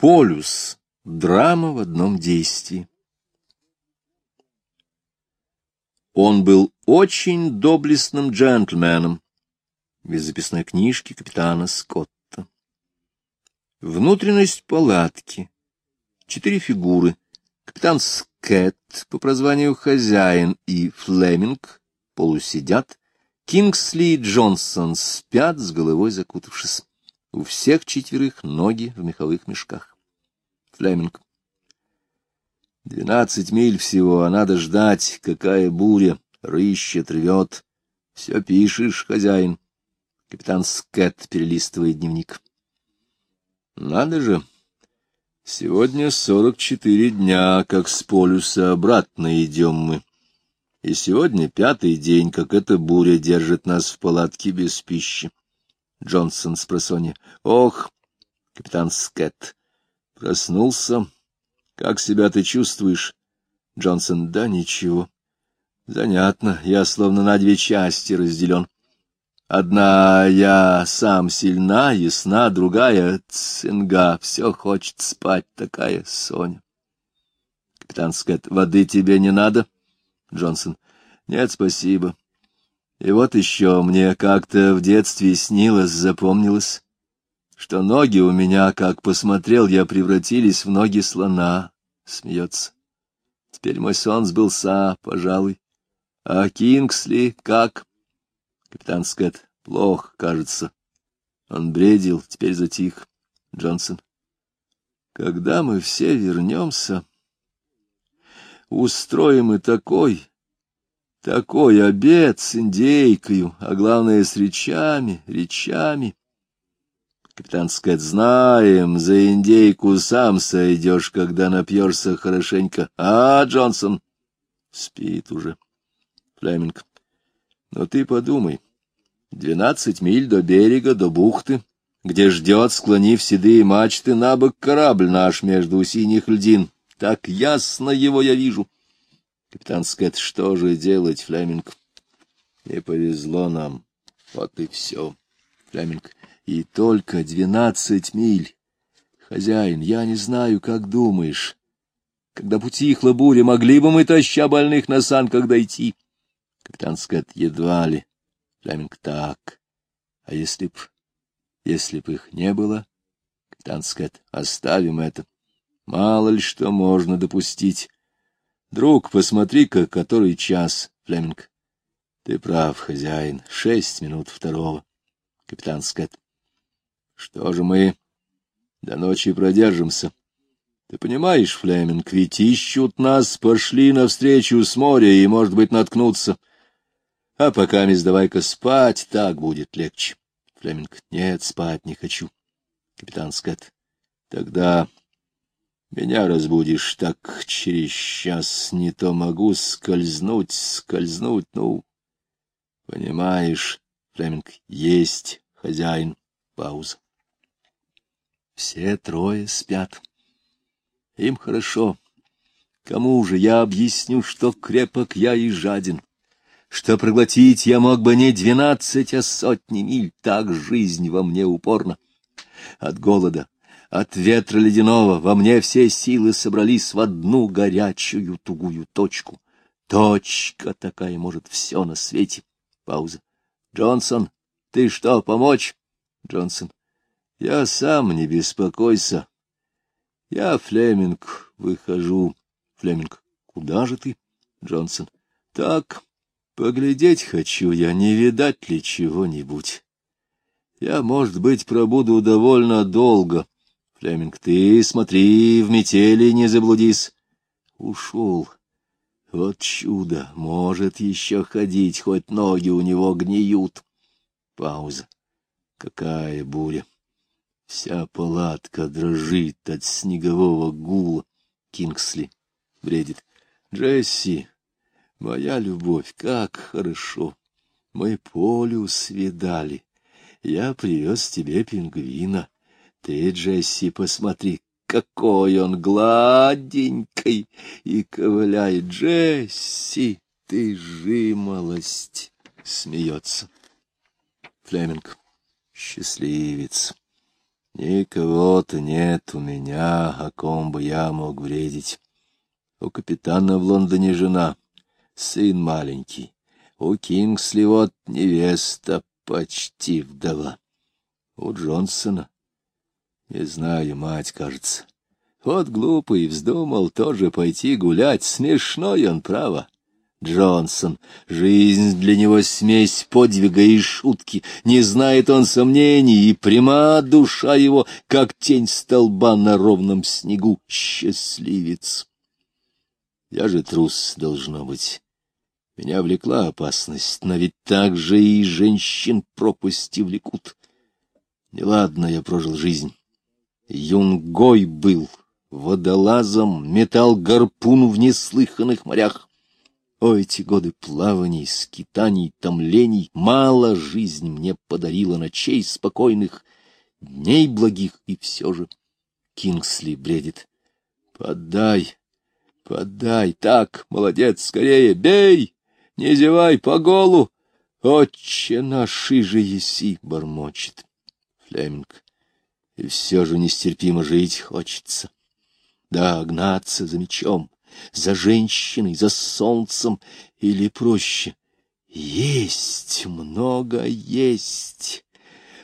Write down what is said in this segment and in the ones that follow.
Полюс. Драма в одном действии. Он был очень доблестным джентльменом. Без записной книжки капитана Скотта. Внутренность палатки. Четыре фигуры. Капитан Скетт, по прозванию хозяин, и Флеминг полусидят. Кингсли и Джонсон спят, с головой закутавшись. У всех четверых ноги в меховых мешках. Флеминг. Двенадцать миль всего, а надо ждать, какая буря, рыщет, рвет. Все пишешь, хозяин. Капитан Скэт перелистывает дневник. Надо же. Сегодня сорок четыре дня, как с полюса обратно идем мы. И сегодня пятый день, как эта буря держит нас в палатке без пищи. Джонсон с просонья. Ох, капитан Скэт. Проснулся. Как себя ты чувствуешь? Джонсон. Да ничего. Занятно. Я словно на две части разделен. Одна я сам сильна, ясна, другая цинга. Все хочет спать, такая Соня. Капитан Скэт. Воды тебе не надо? Джонсон. Нет, спасибо. И вот еще мне как-то в детстве снилось, запомнилось что ноги у меня, как посмотрел я, превратились в ноги слона. Смеется. Теперь мой сон сбылся, пожалуй. А Кингсли как? Капитан Скотт. Плохо, кажется. Он бредил, теперь затих. Джонсон. Когда мы все вернемся, устроим и такой, такой обед с индейкою, а главное с речами, речами. Капитан сказать, знаем, за индейку сам сойдешь, когда напьешься хорошенько. А, Джонсон? Спит уже. Флеминг. Но ты подумай. Двенадцать миль до берега, до бухты, где ждет, склонив седые мачты, на бок корабль наш между синих льдин. Так ясно его я вижу. Капитан Скотт, что же делать, Флеминг? Не повезло нам. Вот и все. Флеминг. И только двенадцать миль. Хозяин, я не знаю, как думаешь. Когда путихла буря, могли бы мы, таща больных на санках, дойти? Капитан Скотт, едва ли. Флеминг, так. А если б... если б их не было? Капитан Скотт, оставим это. Мало ли что можно допустить. Друг, посмотри-ка, который час, Флеминг. Ты прав, хозяин, шесть минут второго. Капитан Скотт, что же мы до ночи продержимся? Ты понимаешь, Флеминг, ведь ищут нас, пошли навстречу с моря и, может быть, наткнутся. А пока, мисс, давай-ка спать, так будет легче. Флеминг, нет, спать не хочу. Капитан Скотт, тогда меня разбудишь так через час, не то могу скользнуть, скользнуть, ну, понимаешь, Флеминг, есть хозяин. Пауза. Все трое спят. Им хорошо. Кому же я объясню, что крепок я и жаден? Что проглотить я мог бы не двенадцать, а сотни миль, так жизнь во мне упорна. От голода, от ветра ледяного во мне все силы собрались в одну горячую тугую точку. Точка такая может все на свете. Пауза. Джонсон, ты что, помочь? Джонсон. Я сам, не беспокойся. Я, Флеминг, выхожу. Флеминг, куда же ты? Джонсон, так, поглядеть хочу я, не видать ли чего-нибудь. Я, может быть, пробуду довольно долго. Флеминг, ты смотри, в метели не заблудись. Ушел. Вот чудо, может еще ходить, хоть ноги у него гниют. Пауза. Какая буря! Вся палатка дрожит от снегового гула. Кингсли бредит. Джесси, моя любовь, как хорошо. Мы полюс видали. Я привез тебе пингвина. Ты, Джесси, посмотри, какой он гладенький и ковыляет. Джесси, ты жимолость, смеется. Флеминг, счастливец. Никого-то нет у меня, о ком бы я мог вредить. У капитана в Лондоне жена, сын маленький. У Кингсли вот невеста, почти вдова. У Джонсона, не знаю, мать, кажется. Вот глупый вздумал тоже пойти гулять, смешной он, право. Джонсон. Жизнь для него смесь подвига и шутки. Не знает он сомнений, и пряма душа его, как тень столба на ровном снегу. Счастливец. Я же трус, должно быть. Меня влекла опасность, но ведь так же и женщин пропасти влекут. Неладно я прожил жизнь. Юнгой был, водолазом, метал гарпун в неслыханных морях. О, эти годы плаваний, скитаний, томлений, мало жизнь мне подарила ночей спокойных, дней благих, и все же Кингсли бредит. Подай, подай, так, молодец, скорее, бей, не зевай по голу. Отче наш, и же еси, бормочет Флеминг. И все же нестерпимо жить хочется. Да, гнаться за мечом, за женщиной, за солнцем, или проще — есть, много есть.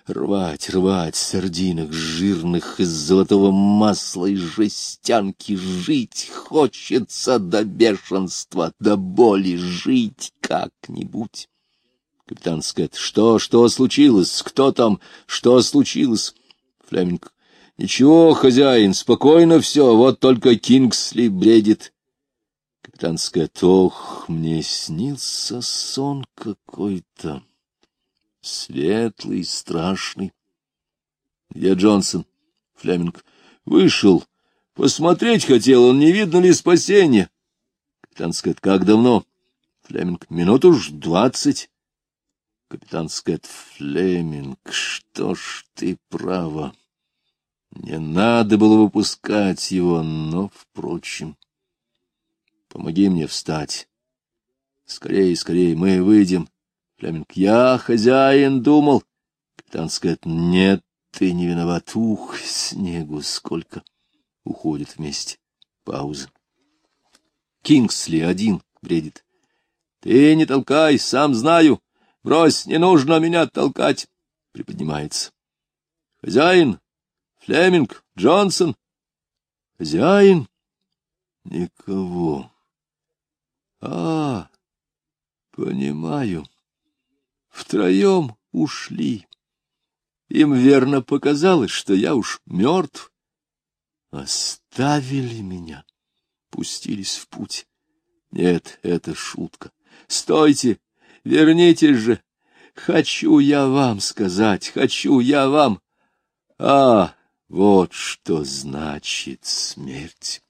Рвать, рвать сардинок жирных из золотого масла и жестянки, жить хочется до бешенства, до боли, жить как-нибудь. Капитан Скэт, что, что случилось? Кто там? Что случилось? Флеминг, ничего, хозяин, спокойно все, вот только Кингсли бредит. Капитан Скотт, ох, мне снился сон какой-то, светлый, страшный. Где Джонсон? Флеминг. Вышел. Посмотреть хотел, он не видно ли спасения. Капитан Скотт, как давно? Флеминг. Минут уж двадцать. Капитан Скотт, Флеминг, что ж ты права. Не надо было выпускать его, но, впрочем... Помоги мне встать. Скорее, скорее, мы выйдем. Флеминг, я хозяин думал. Капитан скажет, нет, ты не виноват. Ух, снегу сколько. Уходит вместе. Пауза. Кингсли один бредит. Ты не толкай, сам знаю. Брось, не нужно меня толкать. Приподнимается. Хозяин, Флеминг, Джонсон. Хозяин? Никого. А, понимаю. Втроем ушли. Им верно показалось, что я уж мертв. Оставили меня, пустились в путь. Нет, это шутка. Стойте, вернитесь же. Хочу я вам сказать, хочу я вам. А, вот что значит смерть.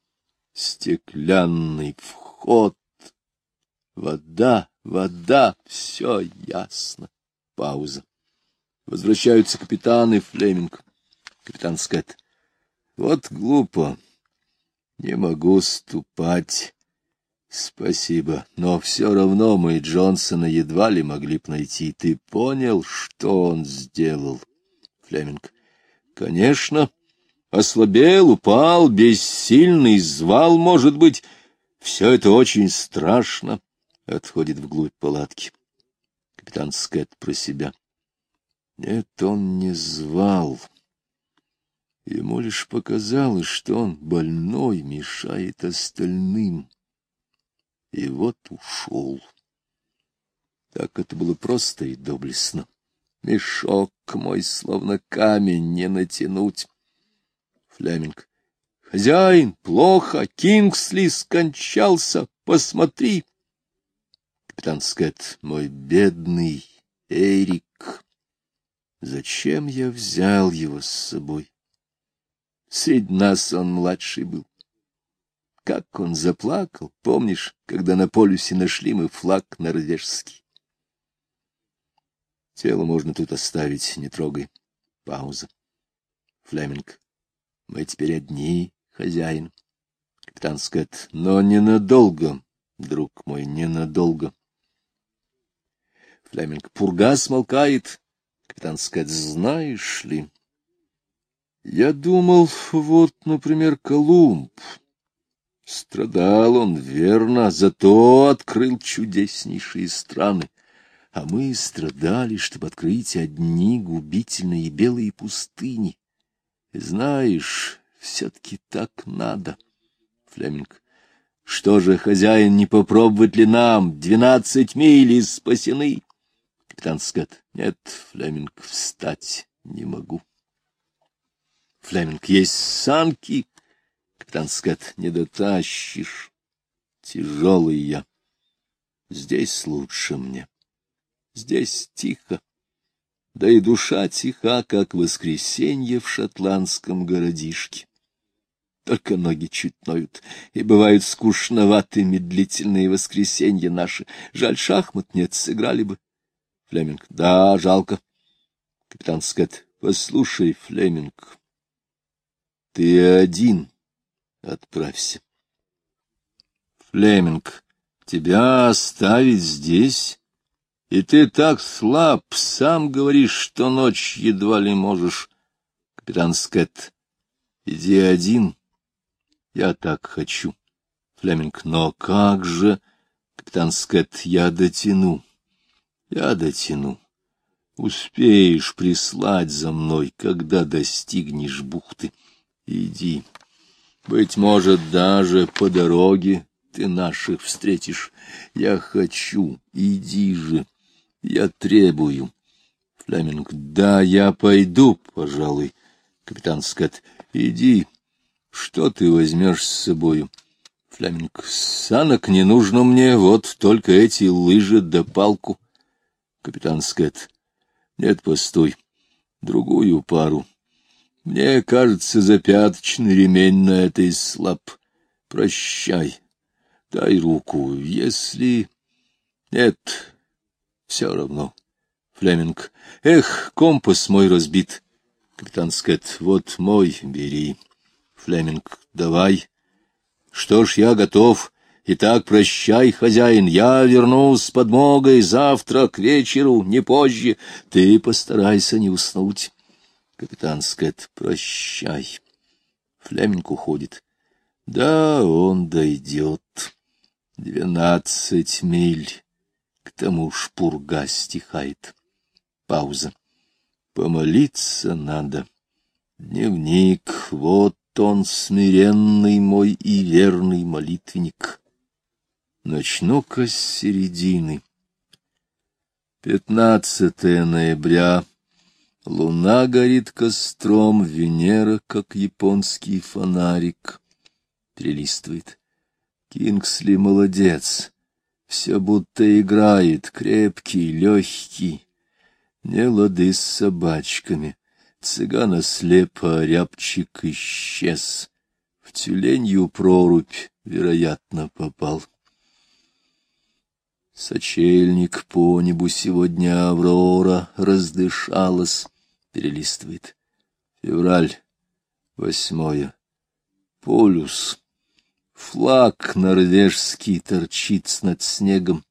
Стеклянный вход Вода, вода, все ясно. Пауза. Возвращаются капитаны Флеминг. Капитан Скотт. Вот глупо. Не могу ступать. Спасибо. Но все равно мы Джонсона едва ли могли б найти. Ты понял, что он сделал? Флеминг. Конечно. Ослабел, упал, бессильный, звал, может быть. Все это очень страшно отходит вглубь палатки. Капитан Скэт про себя. Нет, он не звал. Ему лишь показалось, что он больной, мешает остальным. И вот ушел. Так это было просто и доблестно. Мешок мой, словно камень, не натянуть. Флеминг. Хозяин, плохо, Кингсли скончался, посмотри. Капитан Скотт, мой бедный Эрик, зачем я взял его с собой? Среди нас он младший был. Как он заплакал, помнишь, когда на полюсе нашли мы флаг норвежский? Тело можно тут оставить, не трогай. Пауза. Флеминг. Мы теперь одни, хозяин. Капитан Скотт. Но ненадолго, друг мой, ненадолго. Флеминг. Пурга смолкает. Капитан сказать, знаешь ли... Я думал, вот, например, Колумб. Страдал он, верно, зато открыл чудеснейшие страны. А мы страдали, чтобы открыть одни губительные белые пустыни. Знаешь, все-таки так надо. Флеминг. Что же, хозяин, не попробовать ли нам? Двенадцать миль спасены. Капитан Скотт. Нет, Флеминг, встать не могу. Флеминг. Есть санки. Капитан Скотт. Не дотащишь. Тяжелый я. Здесь лучше мне. Здесь тихо. Да и душа тиха, как воскресенье в шотландском городишке. Только ноги чуть ноют, и бывают скучноваты медлительные воскресенья наши. Жаль, шахмат нет, сыграли бы. Флеминг. Да, жалко. Капитан Скотт. Послушай, Флеминг, ты один отправься. Флеминг. Тебя оставить здесь? И ты так слаб, сам говоришь, что ночь едва ли можешь. Капитан Скотт. Иди один. Я так хочу. Флеминг, но как же... Капитан Скотт, я дотяну. Я дотяну. Успеешь прислать за мной, когда достигнешь бухты. Иди. Быть может, даже по дороге ты наших встретишь. Я хочу. Иди же. Я требую. Флеминг. Да, я пойду, пожалуй. Капитан Скотт. Иди. Что ты возьмешь с собою? Флеминг. Санок не нужно мне, вот только эти лыжи да палку. Капитан Скотт. Нет, постой. Другую пару. Мне кажется, запяточный ремень на этой слаб. Прощай. Дай руку, если... Нет, все равно. Флеминг. Эх, компас мой разбит. Капитан Скотт. Вот мой, бери. Флеминг. Давай. Что ж, я готов. Итак, прощай, хозяин, я вернусь с подмогой завтра к вечеру, не позже. Ты постарайся не уснуть. Капитан Скотт, прощай. Флеминг уходит. Да, он дойдет. Двенадцать миль. К тому шпурга стихает. Пауза. Помолиться надо. Дневник, вот он, смиренный мой и верный молитвенник. Начну-ка с середины. Пятнадцатое ноября. Луна горит костром, Венера, как японский фонарик. Перелистывает. Кингсли молодец. Все будто играет, крепкий, легкий. Не лады с собачками. Цыгана слепо, рябчик исчез. В тюленью прорубь, вероятно, попал. Сочельник по небу сегодня Аврора раздышалась, перелистывает. Февраль, восьмое. Полюс. Флаг норвежский торчит над снегом.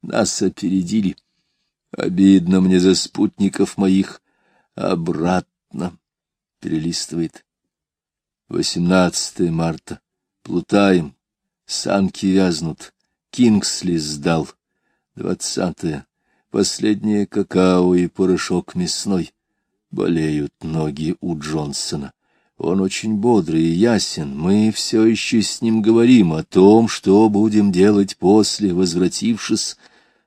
Нас опередили. Обидно мне за спутников моих. Обратно. Перелистывает. 18 марта. Плутаем. Санки вязнут. Кингсли сдал. Двадцатое. Последнее какао и порошок мясной. Болеют ноги у Джонсона. Он очень бодрый и ясен. Мы все еще с ним говорим о том, что будем делать после, возвратившись.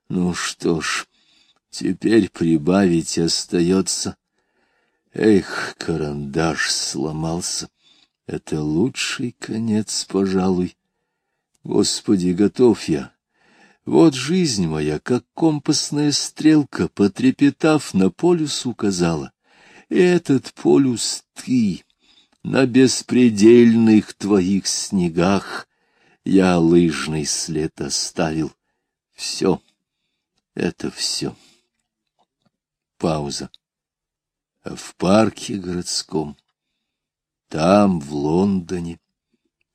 Ну что ж, теперь прибавить остается. Эх, карандаш сломался. Это лучший конец, пожалуй. Господи, готов я. Вот жизнь моя, как компасная стрелка, потрепетав, на полюс указала. Этот полюс ты на беспредельных твоих снегах я лыжный след оставил. Все, это все. Пауза. А в парке городском, там, в Лондоне,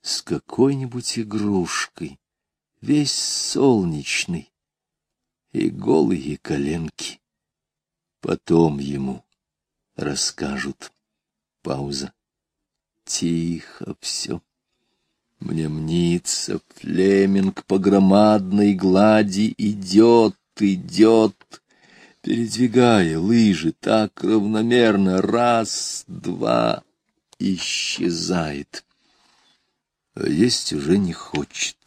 с какой-нибудь игрушкой, весь солнечный, и голые коленки. Потом ему расскажут Пауза. Тихо все. Мне мнится, Флеминг по громадной глади идет, идет, передвигая лыжи так равномерно, раз, два, исчезает. А есть уже не хочется.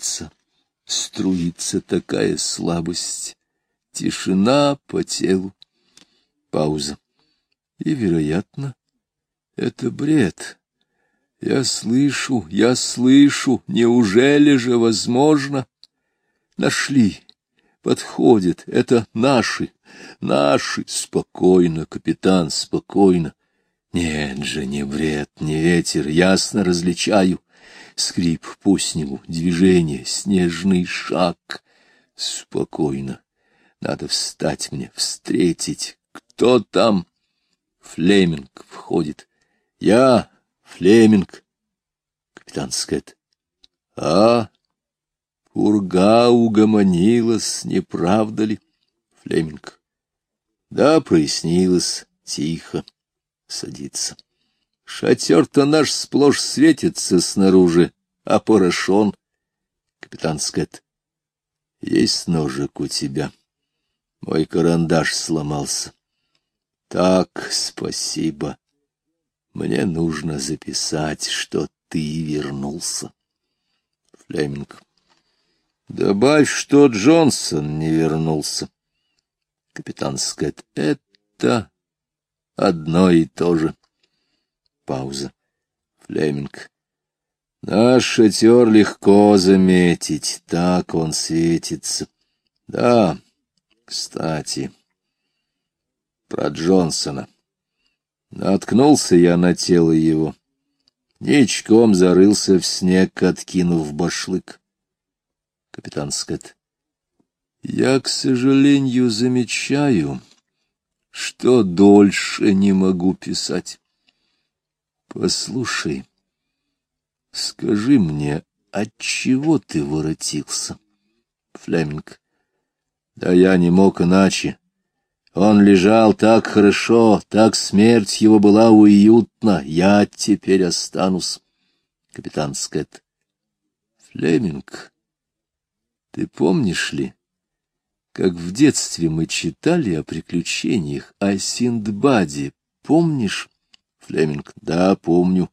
Струится такая слабость, тишина по телу, пауза. И, вероятно, это бред. Я слышу, я слышу, неужели же возможно? Нашли, подходят, это наши, наши. Спокойно, капитан, спокойно. Нет же, не бред, не ветер, ясно различаю. Скрип по снегу, движение, снежный шаг. Спокойно. Надо встать мне, встретить. Кто там? Флеминг входит. Я, Флеминг. Капитан Скэт. А, пурга угомонилась, не правда ли? Флеминг. Да, прояснилось, тихо. Садится. Шатер-то наш сплошь светится снаружи, а порошон. Капитан Скэт. Есть ножик у тебя. Мой карандаш сломался. Так, спасибо. Мне нужно записать, что ты вернулся. Флеминг. Добавь, что Джонсон не вернулся. Капитан Скотт. Это одно и то же. Пауза. Флеминг. Наш шатер легко заметить, так он светится. Да, кстати, про Джонсона. Наткнулся я на тело его. Ничком зарылся в снег, откинув башлык. Капитан Скотт. Я, к сожалению, замечаю, что дольше не могу писать. Послушай, скажи мне, от чего ты воротился? Флеминг. Да я не мог иначе. Он лежал так хорошо, так смерть его была уютна. Я теперь останусь. Капитан Скотт. Флеминг, ты помнишь ли, как в детстве мы читали о приключениях, о Синдбаде? Помнишь? Флеминг. Да, помню.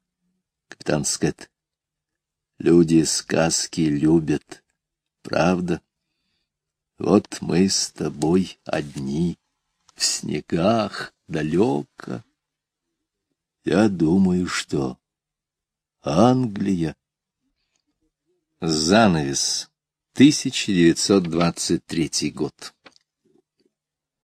Капитан Скотт. Люди сказки любят. Правда? Вот мы с тобой одни в снегах далеко. Я думаю, что Англия. Занавес. 1923 год.